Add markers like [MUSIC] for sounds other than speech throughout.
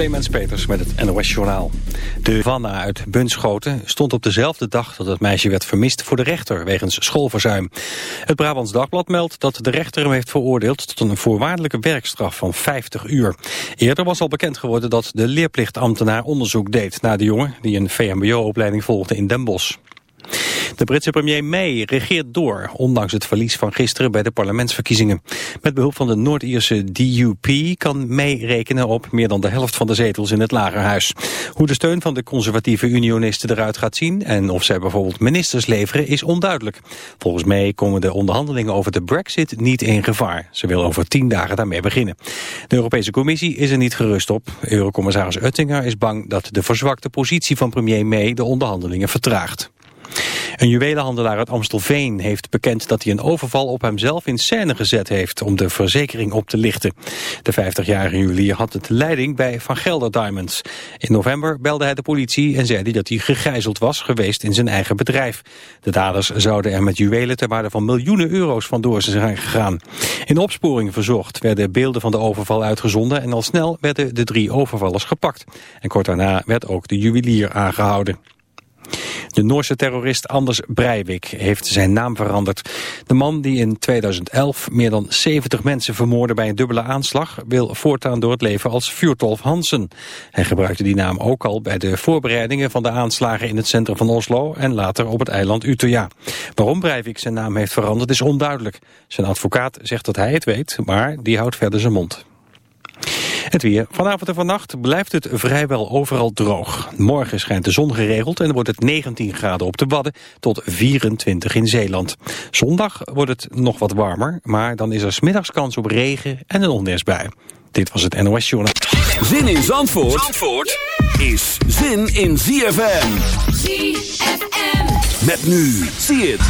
Clemens Peters met het NOS Journaal. De Vanna uit Bunschoten stond op dezelfde dag dat het meisje werd vermist voor de rechter wegens schoolverzuim. Het Brabants Dagblad meldt dat de rechter hem heeft veroordeeld tot een voorwaardelijke werkstraf van 50 uur. Eerder was al bekend geworden dat de leerplichtambtenaar onderzoek deed naar de jongen die een VMBO-opleiding volgde in Den Bosch. De Britse premier May regeert door, ondanks het verlies van gisteren bij de parlementsverkiezingen. Met behulp van de Noord-Ierse DUP kan May rekenen op meer dan de helft van de zetels in het lagerhuis. Hoe de steun van de conservatieve unionisten eruit gaat zien en of zij bijvoorbeeld ministers leveren is onduidelijk. Volgens May komen de onderhandelingen over de brexit niet in gevaar. Ze wil over tien dagen daarmee beginnen. De Europese Commissie is er niet gerust op. Eurocommissaris Oettinger is bang dat de verzwakte positie van premier May de onderhandelingen vertraagt. Een juwelenhandelaar uit Amstelveen heeft bekend dat hij een overval op hemzelf in scène gezet heeft om de verzekering op te lichten. De 50-jarige juwelier had het leiding bij Van Gelder Diamonds. In november belde hij de politie en zei hij dat hij gegijzeld was geweest in zijn eigen bedrijf. De daders zouden er met juwelen ter waarde van miljoenen euro's vandoor zijn gegaan. In opsporing verzocht werden beelden van de overval uitgezonden en al snel werden de drie overvallers gepakt. En kort daarna werd ook de juwelier aangehouden. De Noorse terrorist Anders Breivik heeft zijn naam veranderd. De man die in 2011 meer dan 70 mensen vermoordde bij een dubbele aanslag... wil voortaan door het leven als Fjortolf Hansen. Hij gebruikte die naam ook al bij de voorbereidingen van de aanslagen... in het centrum van Oslo en later op het eiland Utøya. Waarom Breivik zijn naam heeft veranderd is onduidelijk. Zijn advocaat zegt dat hij het weet, maar die houdt verder zijn mond. Het weer. Vanavond en vannacht blijft het vrijwel overal droog. Morgen schijnt de zon geregeld en wordt het 19 graden op de Wadden tot 24 in Zeeland. Zondag wordt het nog wat warmer, maar dan is er smiddags kans op regen en een onweersbui. Dit was het NOS Journal. Zin in Zandvoort, Zandvoort is zin in ZFM. ZFM. Met nu, zie het.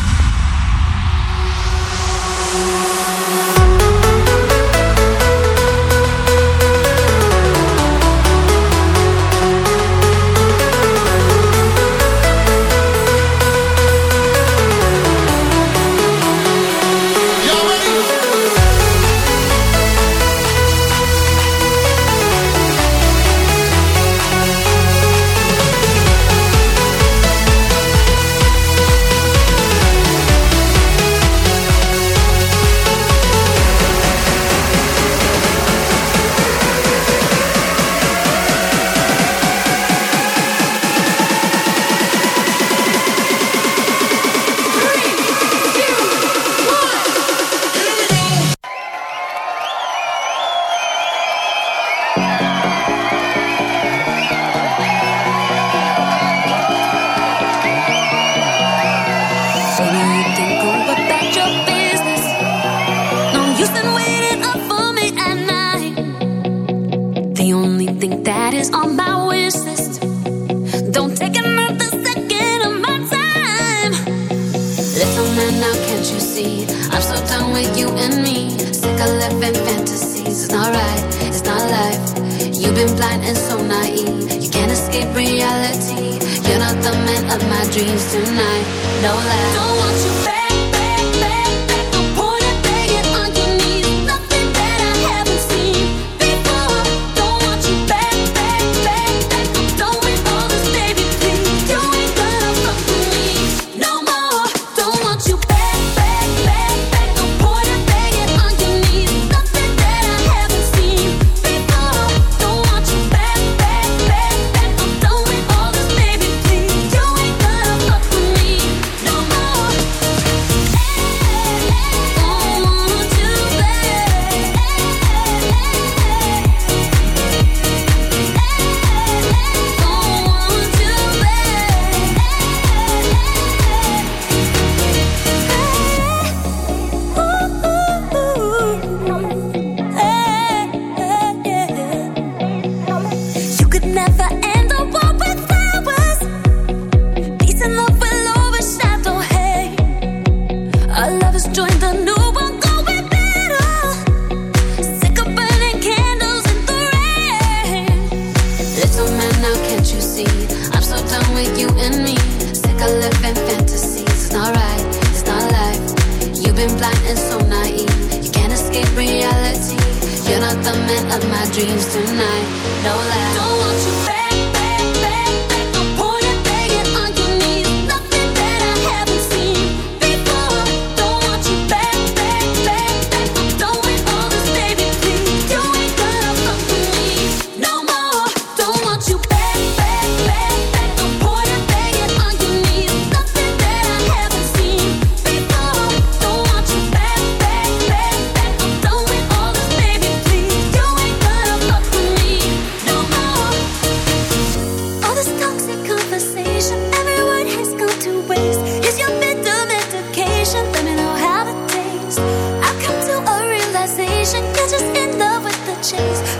chase.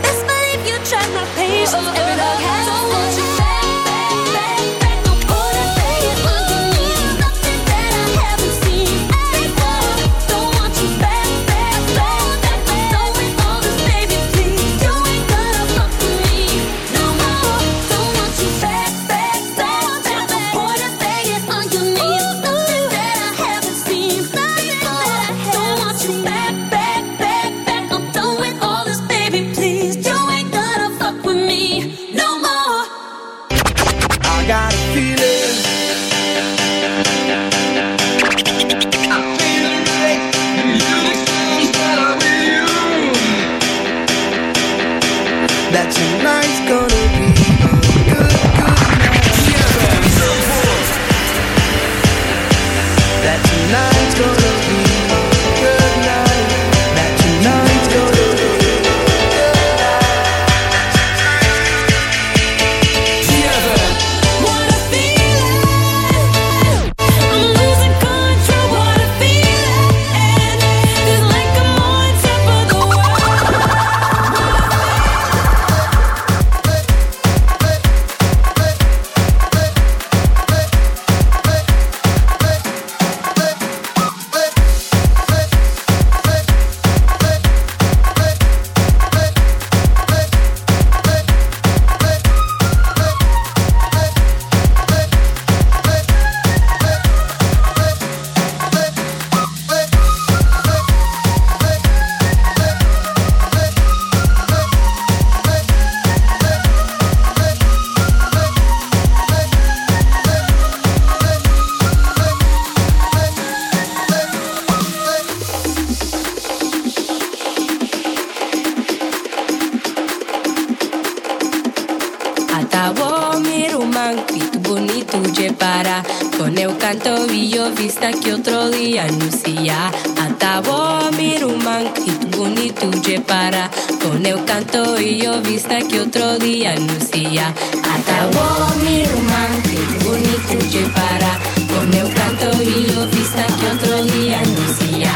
fiesta que otro día anuncia. Atabo miruman kitguni tuje para. Con el canto y yo vista que otro día anuncia. Atabo miruman kitguni tuje para. Con el canto y yo vista que otro día anuncia.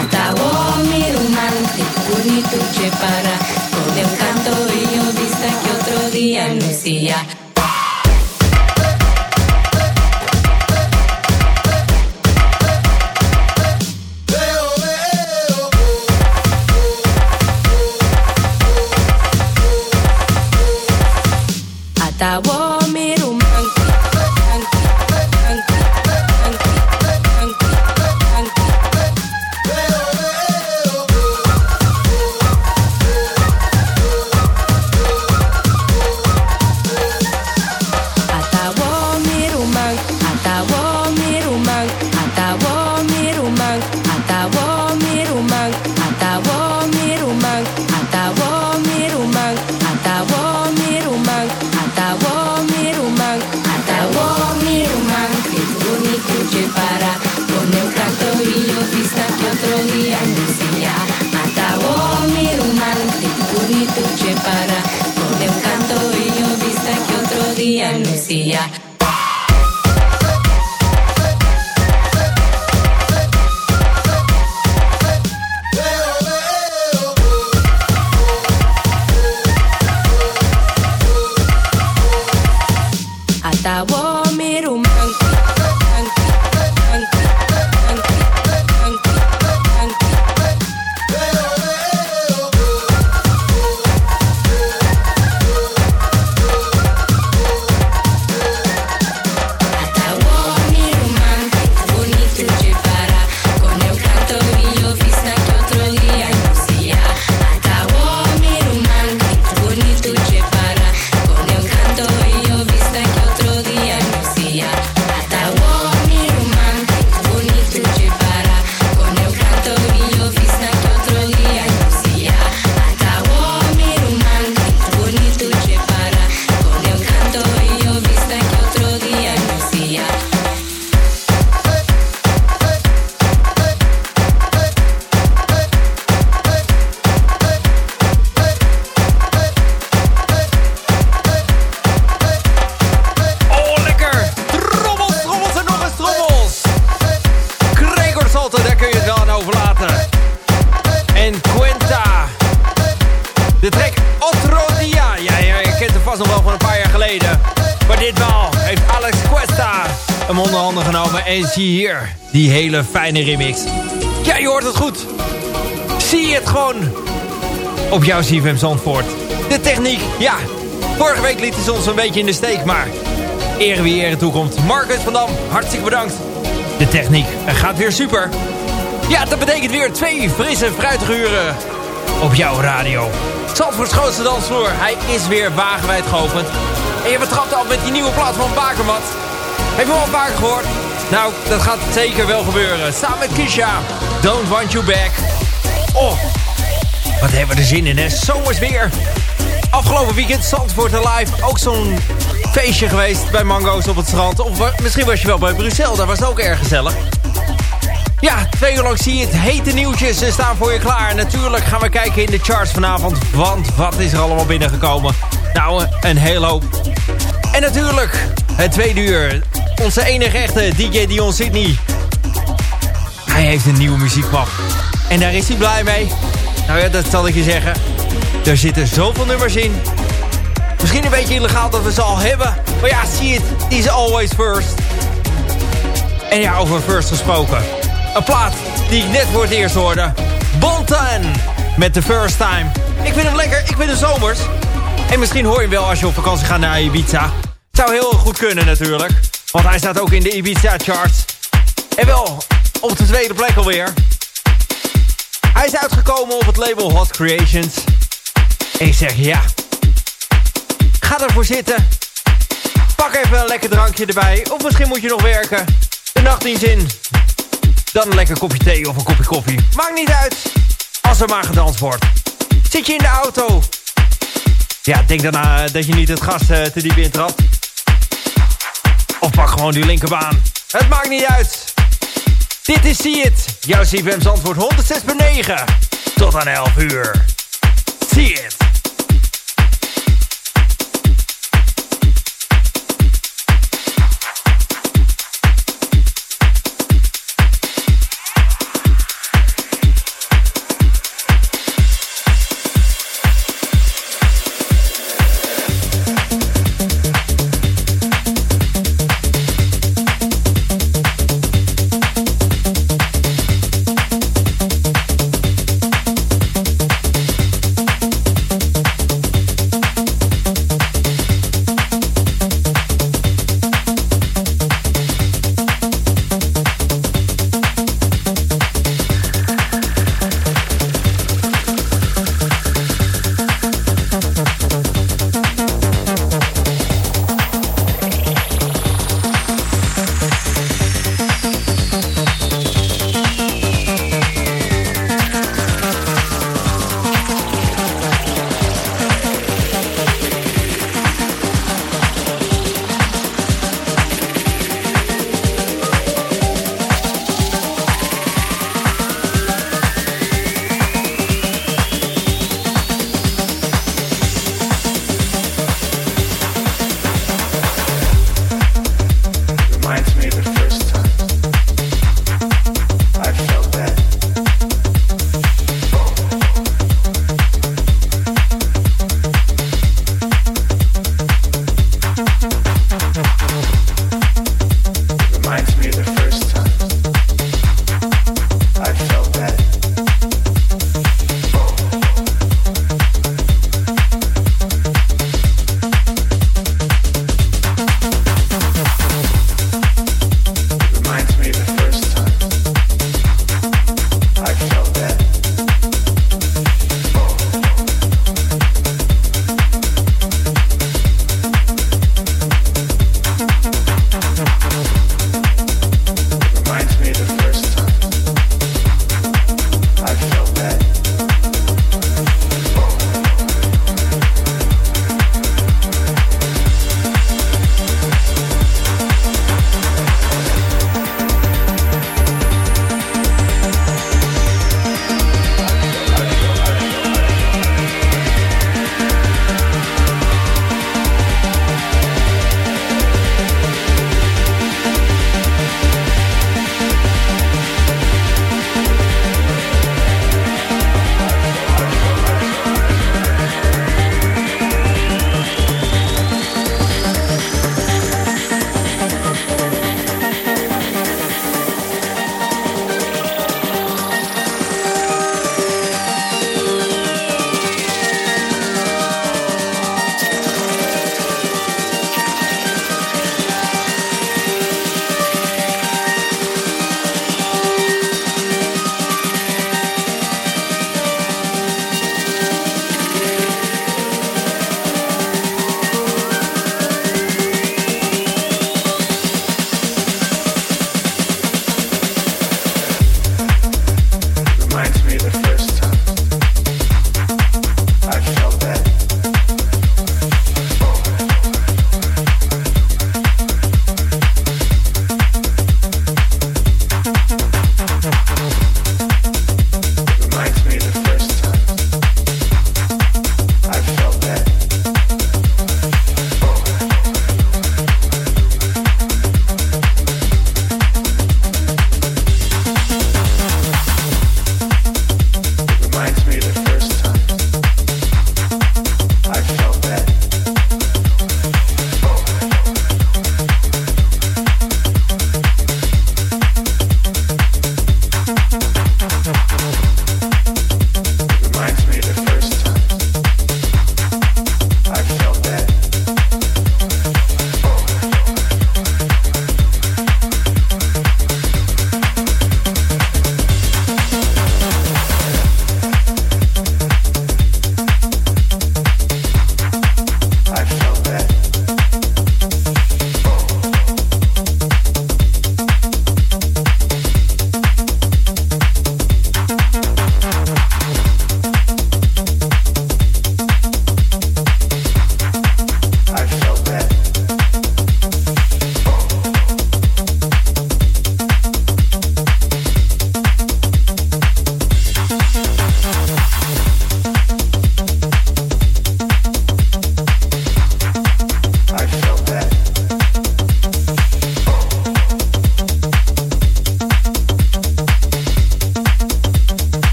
Atabo miruman kitguni tuje para. Fijne remix. Ja, je hoort het goed. Zie je het gewoon op jouw CFM Zandvoort. De techniek, ja. Vorige week liet ze ons een beetje in de steek, maar... Ere wie ere toekomt. Marcus van Dam, hartstikke bedankt. De techniek gaat weer super. Ja, dat betekent weer twee frisse, fruitige uren op jouw radio. Zandvoorts grootste dansvloer, hij is weer wagenwijd geopend. En je betrapt al met die nieuwe plaat van Bakermat. Heb je een paar gehoord? Nou, dat gaat zeker wel gebeuren. Samen met Kisha, Don't Want You Back. Oh, wat hebben we er zin in, hè? Zomers weer. Afgelopen weekend Zandvoort Live. Ook zo'n feestje geweest bij Mango's op het strand. Of misschien was je wel bij Brussel, daar was ook erg gezellig. Ja, twee uur lang zie je het hete nieuwtjes. Ze staan voor je klaar. Natuurlijk gaan we kijken in de charts vanavond. Want wat is er allemaal binnengekomen? Nou, een hele. En natuurlijk, het tweede uur. Onze enige echte DJ Dion Sydney. Hij heeft een nieuwe muziekmap. En daar is hij blij mee. Nou ja, dat zal ik je zeggen. Er zitten zoveel nummers in. Misschien een beetje illegaal dat we ze al hebben. Maar ja, zie het. is always first. En ja, over first gesproken. Een plaat die ik net voor het eerst hoorde. Bontan met The First Time. Ik vind hem lekker, ik vind hem zomers. En misschien hoor je hem wel als je op vakantie gaat naar Ibiza. Zou heel goed kunnen natuurlijk. Want hij staat ook in de Ibiza charts. En wel op de tweede plek alweer. Hij is uitgekomen op het label Hot Creations. En ik zeg ja. Ga ervoor zitten. Pak even een lekker drankje erbij. Of misschien moet je nog werken. De nachtdienst in. Dan een lekker kopje thee of een kopje koffie. Maakt niet uit. Als er maar gedanst wordt. Zit je in de auto? Ja, denk daarna eh, dat je niet het gas uh, te diep intrapt. Of pak gewoon die linkerbaan. Het maakt niet uit. Dit is See It. Jouw CFM's antwoord 106.9. Tot aan 11 uur. See It.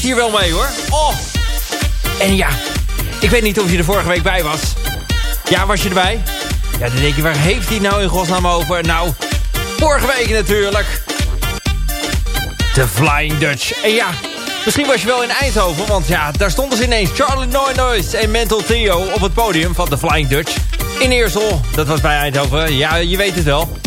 Hier wel mee hoor. Oh. En ja, ik weet niet of je er vorige week bij was. Ja, was je erbij? Ja, dan denk je, waar heeft hij nou in godsnaam over? Nou, vorige week natuurlijk. De Flying Dutch. En ja, misschien was je wel in Eindhoven, want ja, daar stonden ze ineens Charlie Noise en Mental Theo op het podium van de Flying Dutch. In Eersel, dat was bij Eindhoven. Ja, je weet het wel.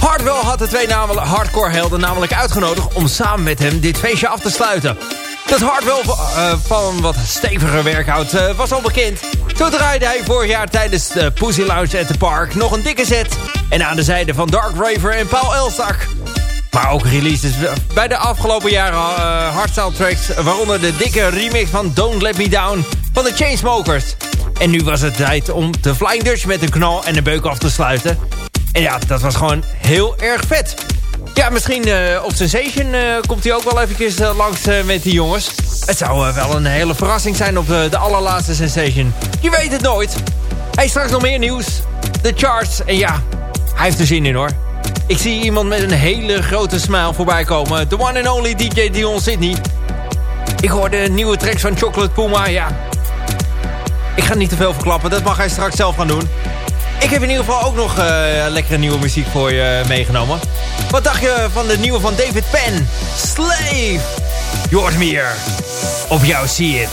Hardwell had de twee hardcore helden namelijk uitgenodigd om samen met hem dit feestje af te sluiten. Dat Hardwell uh, van wat steviger werk houdt uh, was al bekend. Zo draaide hij vorig jaar tijdens de Pussy Lounge at the Park nog een dikke set. En aan de zijde van Dark Raver en Paul Elstak. Maar ook releases bij de afgelopen jaren uh, hardstyle tracks. Waaronder de dikke remix van Don't Let Me Down van de Chainsmokers. En nu was het tijd om de Flying Dutch met een knal en een beuk af te sluiten. En ja, dat was gewoon heel erg vet. Ja, misschien uh, op Sensation uh, komt hij ook wel eventjes uh, langs met die jongens. Het zou wel een hele verrassing zijn op de allerlaatste Sensation. Je weet het nooit. Hey, straks nog meer nieuws. De charts. En ja, hij heeft er zin in hoor. Ik zie iemand met een hele grote smile voorbay komen. The one and only DJ Dion Sydney. Ik hoor de nieuwe tracks van Chocolate Puma. Ja, ik ga niet te veel verklappen. Dat mag hij straks zelf gaan doen. Ik heb in ieder geval ook nog uh, lekkere nieuwe muziek voor je meegenomen. Wat dacht je van de nieuwe van David Penn? Slave! Je hoort. Op jou zie het.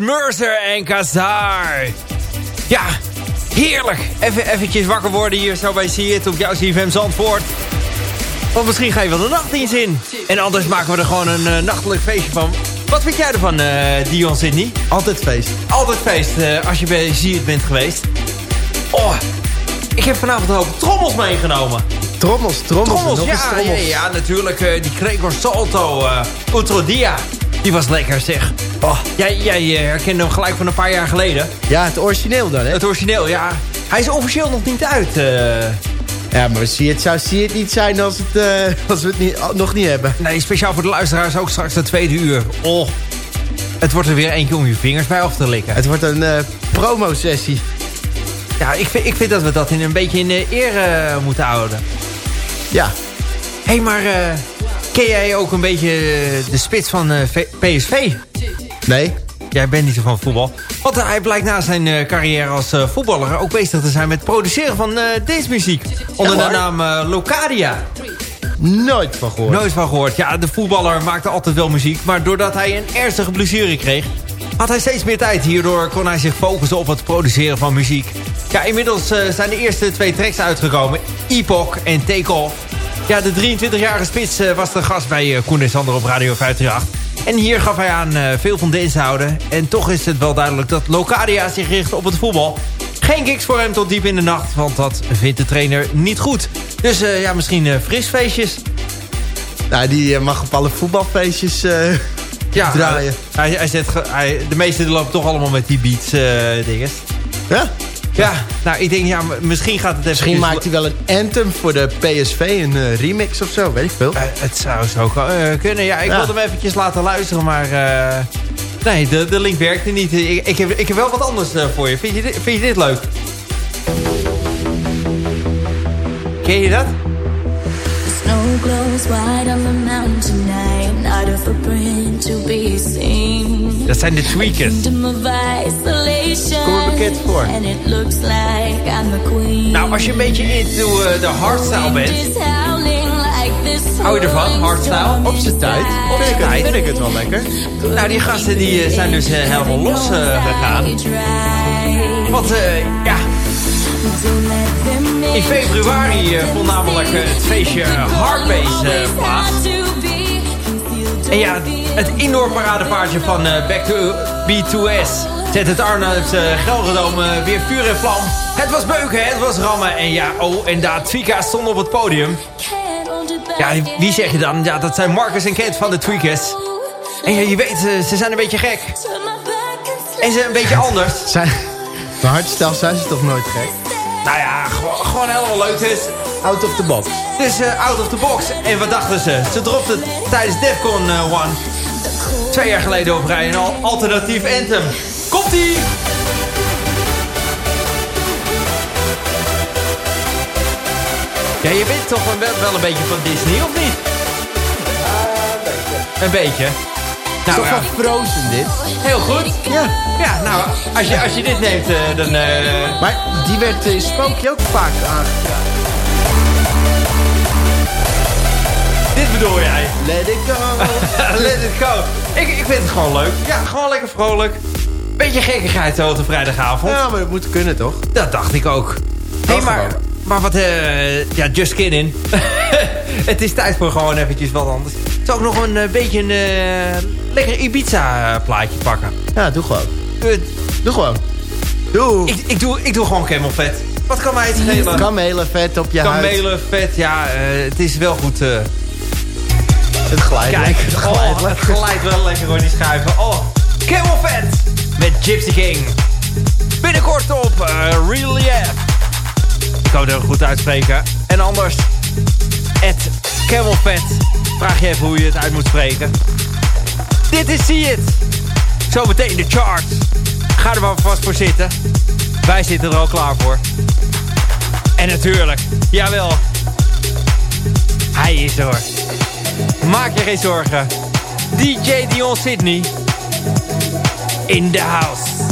Mercer en Kazar. Ja, heerlijk. Even eventjes wakker worden hier zo bij See It op jouw CFM Zandvoort. Want misschien ga je wel de nachtdienst in. En anders maken we er gewoon een uh, nachtelijk feestje van. Wat vind jij ervan, uh, Dion Sydney? Altijd feest. Altijd feest, uh, als je bij See It bent geweest. Oh, ik heb vanavond een hoop trommels meegenomen. Trommels, trommels, trommels, ja, trommels. Ja, ja, natuurlijk. die Gregor Salto, uh, Outro Dia. Die was lekker, zeg. Oh, jij, jij herkende hem gelijk van een paar jaar geleden. Ja, het origineel dan, hè? Het origineel, ja. Hij is officieel nog niet uit. Ja, maar zie het, zou zie het niet zijn als, het, uh, als we het niet, nog niet hebben. Nee, speciaal voor de luisteraars ook straks de tweede uur. Oh, het wordt er weer eentje om je vingers bij af te likken. Het wordt een uh, promo-sessie. Ja, ik vind, ik vind dat we dat in een beetje in uh, moeten houden. Ja. Hé, hey, maar ken jij ook een beetje de spits van PSV? Nee. Jij bent niet zo van voetbal. Want hij blijkt na zijn carrière als voetballer ook bezig te zijn met het produceren van deze muziek. Onder de naam Locadia. Nooit van gehoord. Nooit van gehoord. Ja, de voetballer maakte altijd wel muziek. Maar doordat hij een ernstige blessure kreeg... had hij steeds meer tijd. Hierdoor kon hij zich focussen op het produceren van muziek. Ja, inmiddels zijn de eerste twee tracks uitgekomen. Epoch en Take Off. Ja, de 23-jarige spits was de gast bij Koen en Sander op Radio 538. En hier gaf hij aan uh, veel van dienst houden. En toch is het wel duidelijk dat Locadia zich richt op het voetbal. Geen gigs voor hem tot diep in de nacht, want dat vindt de trainer niet goed. Dus uh, ja, misschien uh, frisfeestjes. Nou, die mag op alle voetbalfeestjes ja, draaien. hij, hij zet, hij, de meeste lopen toch allemaal met die beats dinges. Ja? Ja, nou ik denk, ja, misschien gaat het even... Misschien maakt hij wel een anthem voor de PSV, een uh, remix of zo, weet ik veel. Uh, het zou zo uh, kunnen. Ja, ik ja. wilde hem eventjes laten luisteren, maar... nee, de, de link werkte niet. Ik, ik, heb, ik heb wel wat anders voor je. Vind je, dit, vind je dit leuk? Ken je dat? snow glows white on the mountain Dat zijn de tweakers. Kom er bekend voor. Nou, als je een beetje into uh, de hardstyle bent. Hou je ervan, hardstyle? Op zijn tijd. Op zijn tijd. Vind ik het wel lekker. Nou, die gasten die uh, zijn dus uh, helemaal los uh, gegaan. Want, ja... In februari vond namelijk het feestje Hardbase plaats. En ja, het indoor paradepaardje van Back to B2S zet het Arnouds uh, Gelredome weer vuur en vlam. Het was beuken, het was rammen. En ja, oh, en daar Twika stond op het podium. Ja, wie zeg je dan? Ja, dat zijn Marcus en Kent van de Tweakers. En ja, je weet, ze zijn een beetje gek. En ze zijn een beetje anders. Zijn, de hardstyle zijn ze toch nooit gek? Nou ja, gewoon, gewoon helemaal leuk. Dus, out of the box. Dus uh, out of the box. En wat dachten ze? Ze dropten tijdens Defcon uh, One. Twee jaar geleden op rij een alternatief anthem. Komt-ie! Ja, je bent toch wel, wel een beetje van Disney, of niet? Uh, een beetje. Een beetje. Nou, toch wel Frozen dit. Heel goed. Ja. Ja, nou, als je, als je dit neemt, uh, dan... Maar die werd in Spookje ook vaak aangevraagd. Bedoel jij? Let it go. [LAUGHS] Let it go. Ik, ik vind het gewoon leuk. Ja, gewoon lekker vrolijk. Beetje gekkigheid zo op de vrijdagavond. Ja, maar dat moet kunnen, toch? Dat dacht ik ook. Hé, hey, maar, maar wat... Uh, ja, just kidding. [LAUGHS] het is tijd voor gewoon eventjes wat anders. Zou ik nog een uh, beetje een uh, lekker Ibiza plaatje pakken? Ja, doe gewoon. doe gewoon. Doe. Ik, ik, doe, ik doe gewoon camel vet. Wat kan mij het schelen? Kamelen vet op je Kamelen huid. vet, ja. het is wel goed... het glijdt Kijk, het glijdt, oh, het glijdt wel lekker hoor, die schuiven. Oh, camel vet met Gypsy King. Binnenkort op uh, Relief. Ik hoop dat we goed uitspreken. En anders, at camelfat. Vraag je even hoe je het uit moet spreken. Dit is See It. Zometeen de charts. Ga er maar vast voor zitten. Wij zitten er al klaar voor. En natuurlijk, jawel. Hij is er. Maak je geen zorgen. DJ Dion Sydney. In the house.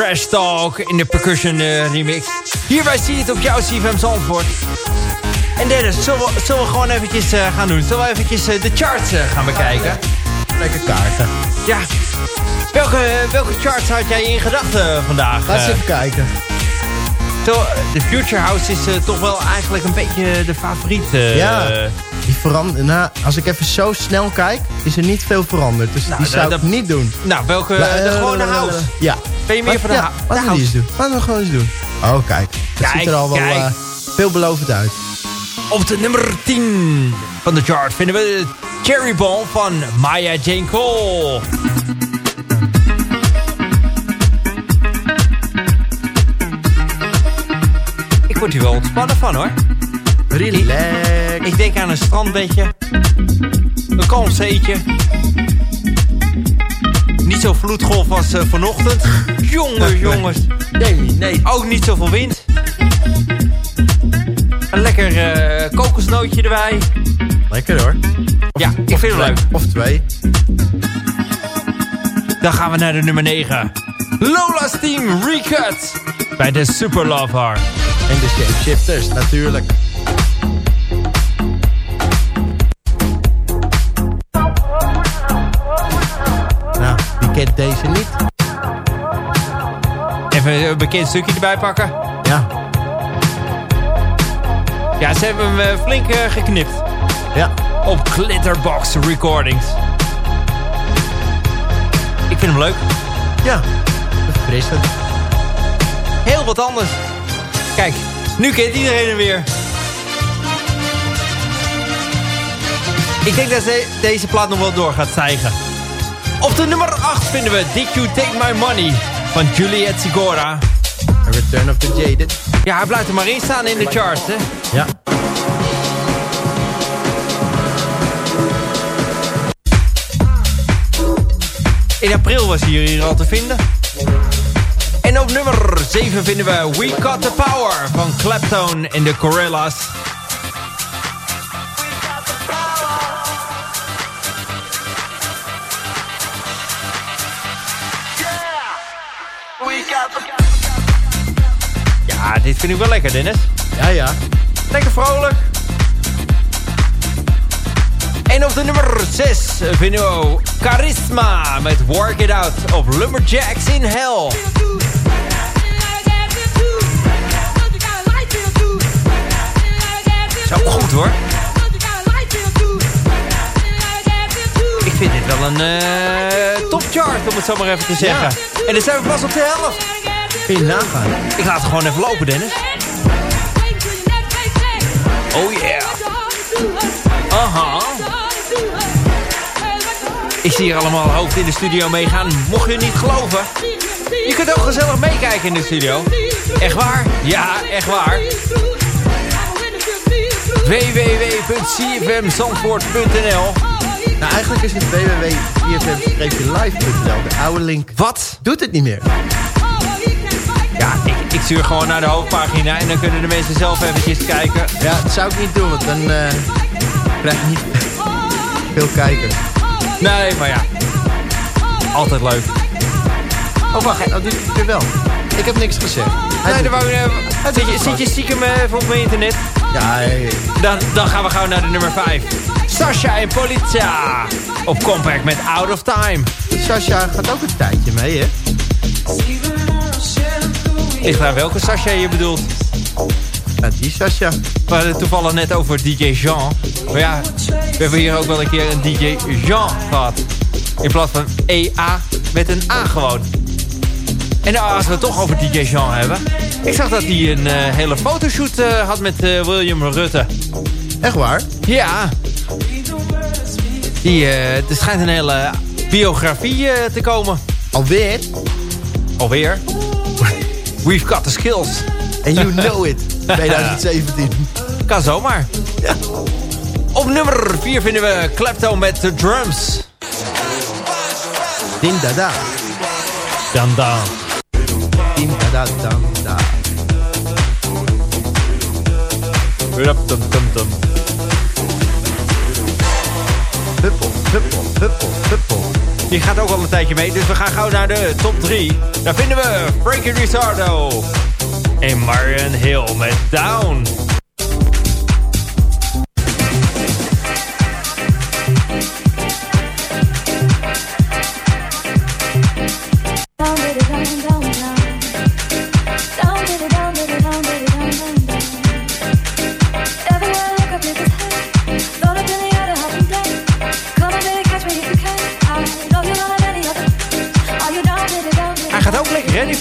Trash Talk in de percussion uh, remix. Hierbij zie je het op jouw CFM Zandvoort. En Dennis, zullen we, zullen we gewoon eventjes uh, gaan doen? Zullen we eventjes uh, de charts gaan bekijken? Lekker kaarten. Ja. Welke, welke charts had jij in gedachten vandaag? Laat eens even kijken. Zo, de Future House is toch wel eigenlijk een beetje de favoriet. ja. Nou, als ik even zo snel kijk, is er niet veel veranderd. Dus nou, die zou ik niet doen. Nou, welke? de gewone house? Ja. Ben je meer van de, ja, de house? Die eens doen. Laten we gewoon eens doen. Oh, kijk. Het ziet er al wel uh, veelbelovend uit. Op de nummer 10 van de chart vinden we Cherry Bomb van Maya Jane Cole. Ik word hier wel ontspannen van hoor. Relax. Ik, ik denk aan een strandbedje. Een kalm zeetje. Niet zo vloedgolf als uh, vanochtend. jongens, jongens. Nee, nee. Ook niet zoveel wind. Een lekker uh, kokosnootje erbij. Lekker hoor. Of, ja, ik vind het leuk. Of twee. Dan gaan we naar de nummer 9. Lola's Team Recut. Bij de Super Love Heart. En de Shapeshifters natuurlijk. Kent deze niet? Even een bekend stukje erbij pakken. Ja. Ja, ze hebben hem flink uh, geknipt. Ja. Op Glitterbox Recordings. Ik vind hem leuk. Ja, verfrissend. Heel wat anders. Kijk, nu kent iedereen hem weer. Ik denk dat ze deze plaat nog wel door gaat stijgen. Op de nummer 8 vinden we Did You Take My Money van Juliet Sigora. Return of the Jaded. Ja, hij blijft er maar in staan in de charts, hè? Ja. In april was hij hier al te vinden. En op nummer 7 vinden we We Got The Power van Clapton en de Corellas. Dit vind ik wel lekker, Dennis. Ja, ja. Lekker vrolijk. En op de nummer 6 vinden we Charisma met Work It Out op Lumberjacks in Hell. Zo goed hoor. Ik vind dit wel een uh, topchart om het zo maar even te zeggen. Ja. En dan zijn we pas op de helft. Kun je nagaan. Ik laat het gewoon even lopen Dennis. Oh yeah. Aha. Ik zie hier allemaal hoofd in de studio meegaan. Mocht je niet geloven, je kunt ook gezellig meekijken in de studio. Echt waar? Ja, echt waar. www.cfmzandvoort.nl Nou, eigenlijk is het www.cfm-live.nl, de oude link. Wat? Doet het niet meer. Ik, ik stuur gewoon naar de hoofdpagina en dan kunnen de mensen zelf eventjes kijken. Ja, dat zou ik niet doen, want dan uh, krijg je niet veel kijkers. Nee, maar ja. Altijd leuk. Oh, wacht. Oh, dit is wel. Ik heb niks gezegd. nee, dan wou, uh, zit, je, zit je stiekem uh, even op mijn internet? Ja, hey. dan, dan gaan we gauw naar de nummer 5. Sasha en Politia. Op Compact met Out of Time. Sasha gaat ook een tijdje mee, hè? Ik ga welke Sasha je bedoelt. Ja, die Sasha. We hadden toevallig net over DJ Jean. Maar ja, we hebben hier ook wel een keer een DJ Jean gehad. In plaats van EA met een A gewoon. En nou, als we het toch over DJ Jean hebben. Ik zag dat hij een uh, hele fotoshoot uh, had met uh, William Rutte. Echt waar? Ja. Die, er schijnt een hele biografie te komen. Alweer? Alweer? We've got the skills. And you know it. [LAUGHS] 2017. Kan zomaar. Ja. Op nummer 4 vinden we Klepto met de drums. Din da da. Dan dan. Din da da dan da. Rup tum tum tum. Huppel, huppel, huppel, huppel. Die gaat ook al een tijdje mee. Dus we gaan gauw naar de top 3. Daar vinden we Frankie Rizzardo. En Marion Hill met Down.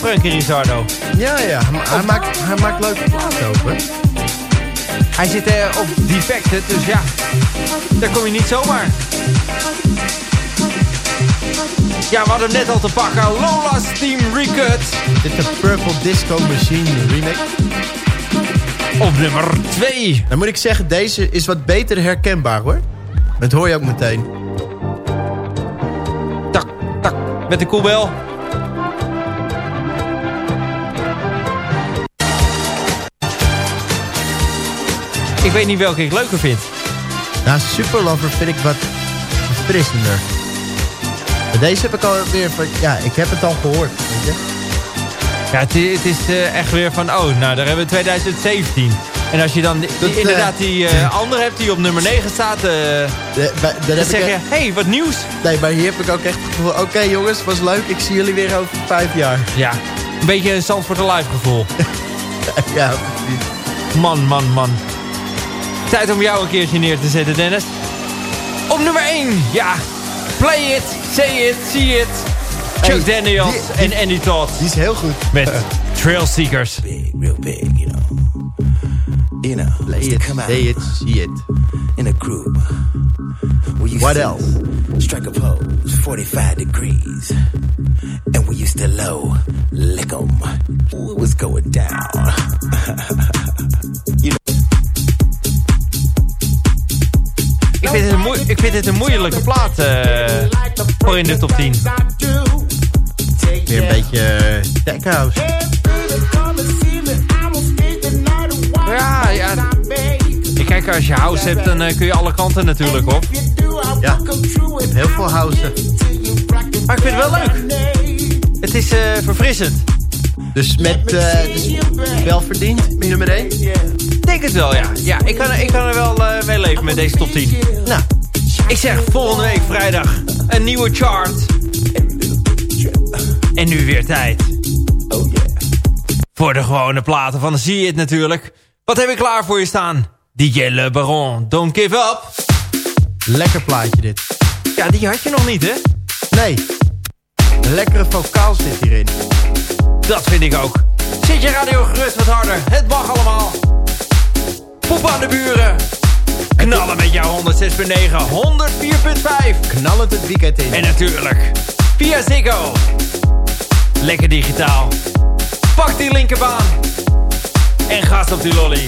Frankie Rizardo. Ja, ja. Hij maakt, hij maakt leuke platen ook, Hij zit uh, op defected, dus ja. Daar kom je niet zomaar. Ja, we hadden net al te pakken. Lola's Team Recut. Dit is de Purple Disco Machine remix. Op nummer 2. Dan moet ik zeggen, deze is wat beter herkenbaar hoor. Dat hoor je ook meteen. Tak, tak. Met de koelbel. Ik weet niet welke ik leuker vind. Nou, Superlover vind ik wat verfrissender. deze heb ik alweer van... Ja, ik heb het al gehoord, weet je. Ja, het, het is uh, echt weer van... Oh, nou, daar hebben we 2017. En als je dan die, inderdaad die uh, [CLEARS THROAT] andere hebt die op nummer 9 staat... Uh, de, bij, dan, dan zeg je, hé, hey, wat nieuws. Nee, maar hier heb ik ook echt het gevoel... Oké okay, jongens, was leuk. Ik zie jullie weer over vijf jaar. Ja, een beetje een Zandvoort Live gevoel. [LAUGHS] ja, Man, man, man. Tijd om jou een keertje neer te zetten, Dennis. Op nummer 1, ja. Play it, say it, see it. Chuck hey, Daniels en Andy Todd. Die is heel goed. Met Trail Seekers. Big, real big, you know. You know, play it, come say it, see it. In a group. What else? Strike a pose, 45 degrees. And we used to low, lick 'em. Ooh, it was going down. [LAUGHS] Ik vind, het een ik vind het een moeilijke plaat uh, voor in de top 10. Weer een beetje uh, tech house. Ja, ja. Kijk, als je house hebt, dan uh, kun je alle kanten natuurlijk op. Ja, je hebt heel veel house. Maar ik vind het wel leuk. Het is verfrissend. Dus met uh, dus wel verdiend, nummer 1? Ik denk het wel, ja. Ja, ik kan, ik kan er wel uh, mee leven met deze top 10. Nou, ik zeg volgende week vrijdag een nieuwe chart. En nu weer tijd. Voor de gewone platen van Zie je het natuurlijk. Wat heb ik klaar voor je staan? DJ Le Baron, Don't Give Up. Lekker plaatje dit. Ja, die had je nog niet, hè? Nee. Lekkere vocaal zit hierin. Dat vind ik ook. Zit je radio gerust wat harder. Het mag allemaal. Poep aan de buren. Knallen met jouw 106.9, 104.5. Knallen het weekend in. En natuurlijk, via Ziggo. Lekker digitaal. Pak die linkerbaan. En gas op die lolly.